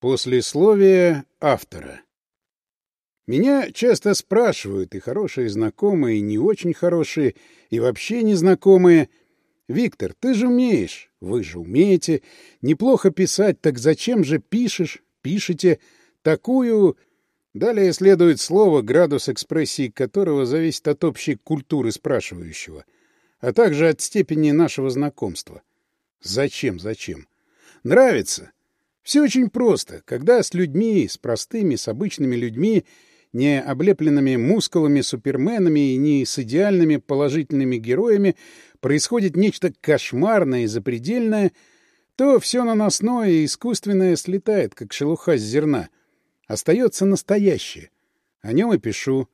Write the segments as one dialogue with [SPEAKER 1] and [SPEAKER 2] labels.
[SPEAKER 1] Послесловие автора. Меня часто спрашивают, и хорошие знакомые, и не очень хорошие, и вообще незнакомые. «Виктор, ты же умеешь, вы же умеете, неплохо писать, так зачем же пишешь, пишете такую...» Далее следует слово, градус экспрессии которого зависит от общей культуры спрашивающего, а также от степени нашего знакомства. «Зачем, зачем? Нравится? Все очень просто. Когда с людьми, с простыми, с обычными людьми, не облепленными мускулами суперменами и не с идеальными положительными героями, происходит нечто кошмарное и запредельное, то все наносное и искусственное слетает, как шелуха с зерна. Остается настоящее. О нем и пишу.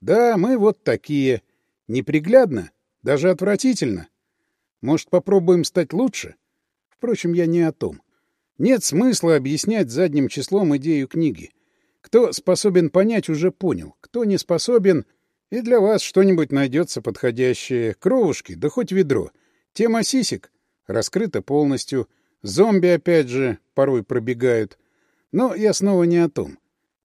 [SPEAKER 1] Да, мы вот такие. Неприглядно, даже отвратительно. Может, попробуем стать лучше? Впрочем, я не о том. Нет смысла объяснять задним числом идею книги. Кто способен понять, уже понял. Кто не способен... И для вас что-нибудь найдется подходящее. Кровушки, да хоть ведро. Тема сисек раскрыта полностью. Зомби, опять же, порой пробегают. Но я снова не о том.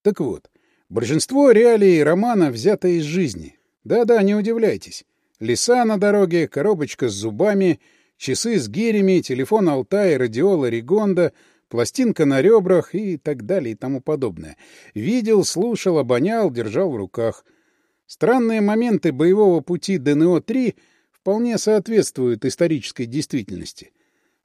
[SPEAKER 1] Так вот, большинство реалий романа взято из жизни. Да-да, не удивляйтесь. Леса на дороге, коробочка с зубами, часы с гирями, телефон Алтай, радиола Ригонда, пластинка на ребрах и так далее и тому подобное. Видел, слушал, обонял, держал в руках. Странные моменты боевого пути ДНО-3 вполне соответствуют исторической действительности.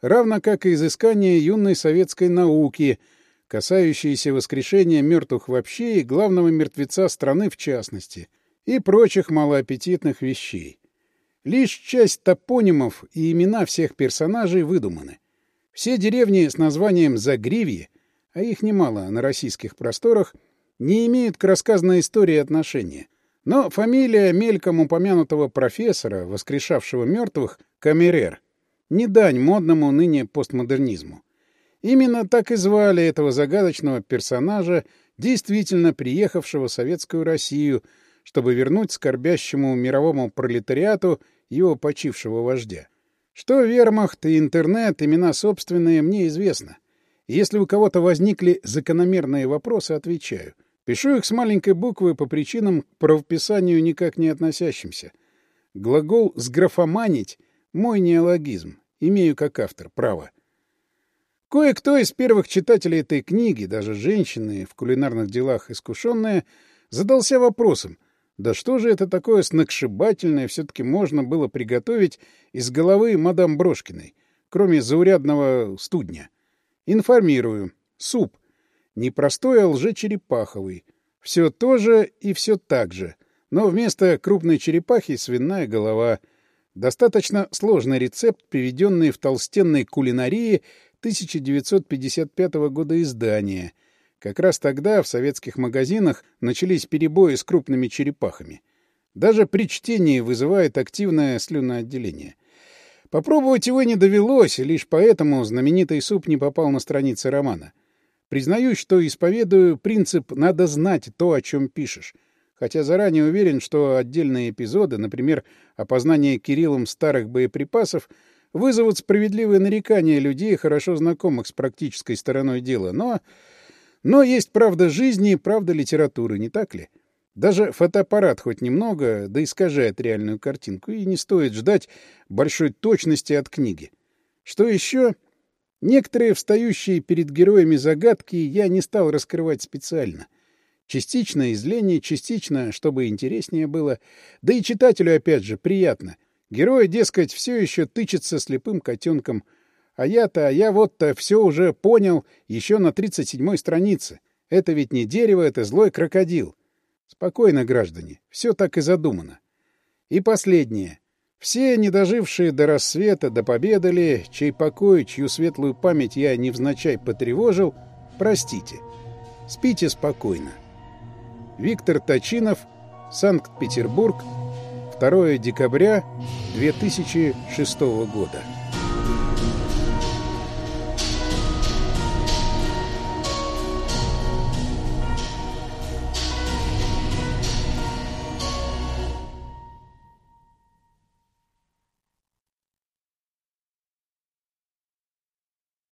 [SPEAKER 1] Равно как и изыскания юной советской науки, касающиеся воскрешения мертвых вообще и главного мертвеца страны в частности, и прочих малоаппетитных вещей. Лишь часть топонимов и имена всех персонажей выдуманы. Все деревни с названием Загривье, а их немало на российских просторах, не имеют к рассказанной истории отношения. Но фамилия мельком упомянутого профессора, воскрешавшего мертвых, Камерер, не дань модному ныне постмодернизму. Именно так и звали этого загадочного персонажа, действительно приехавшего в Советскую Россию, чтобы вернуть скорбящему мировому пролетариату его почившего вождя. Что вермахт и интернет, имена собственные, мне известно. Если у кого-то возникли закономерные вопросы, отвечаю. Пишу их с маленькой буквы по причинам к правописанию никак не относящимся. Глагол «сграфоманить» — мой неологизм. Имею как автор право. Кое-кто из первых читателей этой книги, даже женщины в кулинарных делах искушенные, задался вопросом, да что же это такое сногсшибательное все-таки можно было приготовить из головы мадам Брошкиной, кроме заурядного студня? Информирую. Суп. Непростой, а лжечерепаховый. Все то же и все так же. Но вместо крупной черепахи свиная голова. Достаточно сложный рецепт, приведенный в толстенной кулинарии 1955 года издания — как раз тогда в советских магазинах начались перебои с крупными черепахами. Даже при чтении вызывает активное слюноотделение. Попробовать его не довелось, лишь поэтому знаменитый суп не попал на страницы романа. Признаюсь, что исповедую принцип «надо знать то, о чем пишешь», хотя заранее уверен, что отдельные эпизоды, например, опознание Кириллом старых боеприпасов, вызовут справедливые нарекания людей, хорошо знакомых с практической стороной дела, но но есть правда жизни и правда литературы, не так ли? Даже фотоаппарат хоть немного, да искажает реальную картинку, и не стоит ждать большой точности от книги. Что еще? Некоторые встающие перед героями загадки я не стал раскрывать специально. Частично из лени, частично, чтобы интереснее было. Да и читателю, опять же, приятно. Герой, дескать, все еще тычется слепым котенком — а я-то, я вот-то все уже понял еще на 37-й странице. Это ведь не дерево, это злой крокодил. Спокойно, граждане, все так и задумано. И последнее. Все недожившие до рассвета, до победы ли, чей покой, чью светлую память я невзначай потревожил, простите. Спите спокойно. Виктор Точинов, Санкт-Петербург, 2 декабря 2006 года.